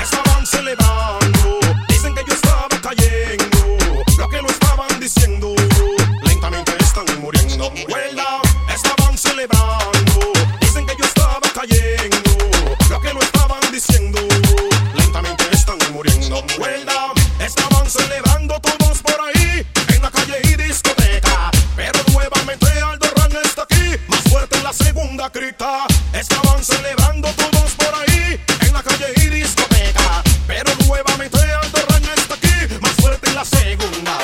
Estaban celebrando, dicen que yo estaba cayendo, lo que lo estaban diciendo, lentamente están muriendo. Huelga, estaban celebrando, dicen que yo estaba cayendo, lo que lo estaban diciendo. Estaban celebrando todos por ahí. En la calle y discoteca. Pero nuevamente Alderran está aquí. Más fuerte en la segunda.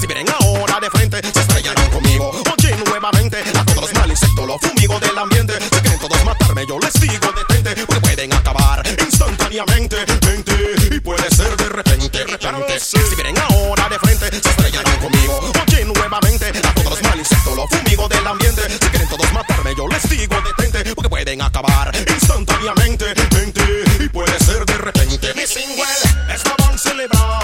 Si vienen ahora de frente, se estrellarán conmigo. Oye, nuevamente a todos mal insectos, los fumigo del ambiente. Si quieren todos matarme, yo les digo detente. Porque pueden acabar instantáneamente. Mente, y puede ser de repente. Si vienen ahora de frente, se estrellarán conmigo. Oye, nuevamente a todos mal insectos, los fumigo del ambiente. Si quieren todos matarme, yo les digo detente. Repente. Mi single estaban celebrando.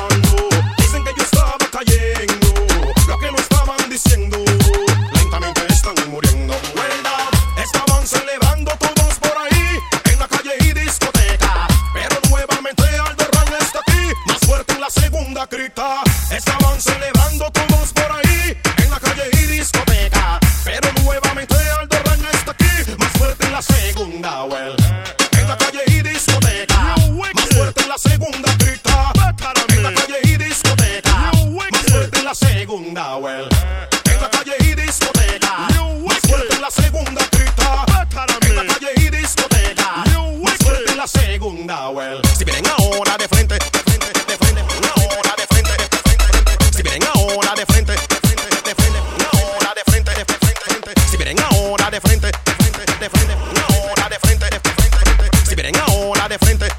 Ahora de frente, de frente, de frente, ahora de frente, de frente, de frente. Si vienen ahora de frente.